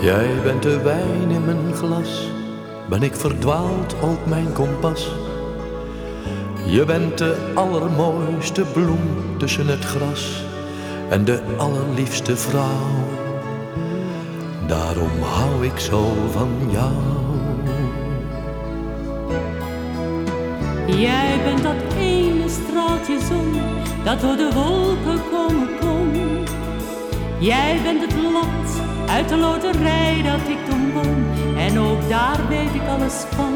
Jij bent de wijn in mijn glas, ben ik verdwaald ook mijn kompas. Je bent de allermooiste bloem tussen het gras en de allerliefste vrouw. Daarom hou ik zo van jou. Jij bent dat ene straaltje zon dat door de wolken komen kon. Jij bent het lot uit de loterij dat ik toen won. En ook daar weet ik alles van.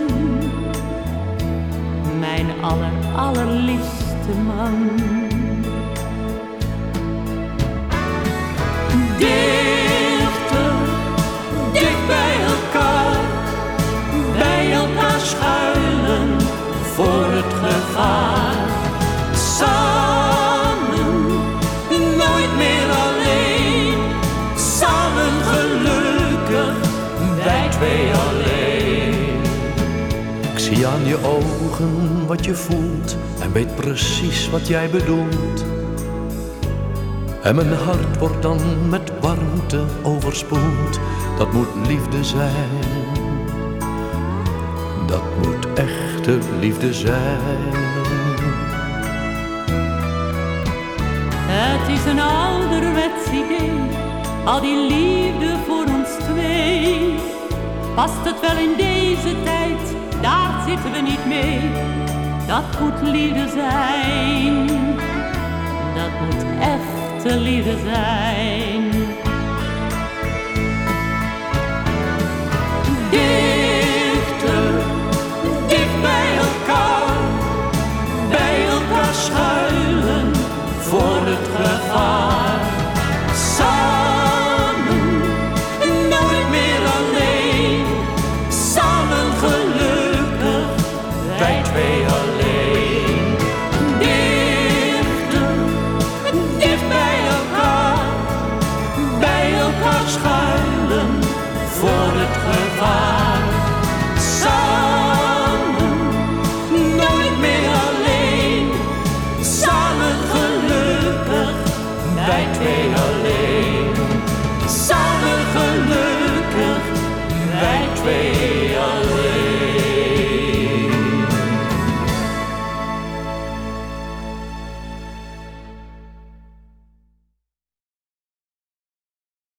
Mijn aller, allerliefste man. Wij twee alleen. Ik zie aan je ogen wat je voelt en weet precies wat jij bedoelt. En mijn hart wordt dan met warmte overspoeld. Dat moet liefde zijn. Dat moet echte liefde zijn. Het is een ouderwets idee, al die liefde voor. Past het wel in deze tijd, daar zitten we niet mee. Dat moet liefde zijn, dat moet echte liefde zijn. ole.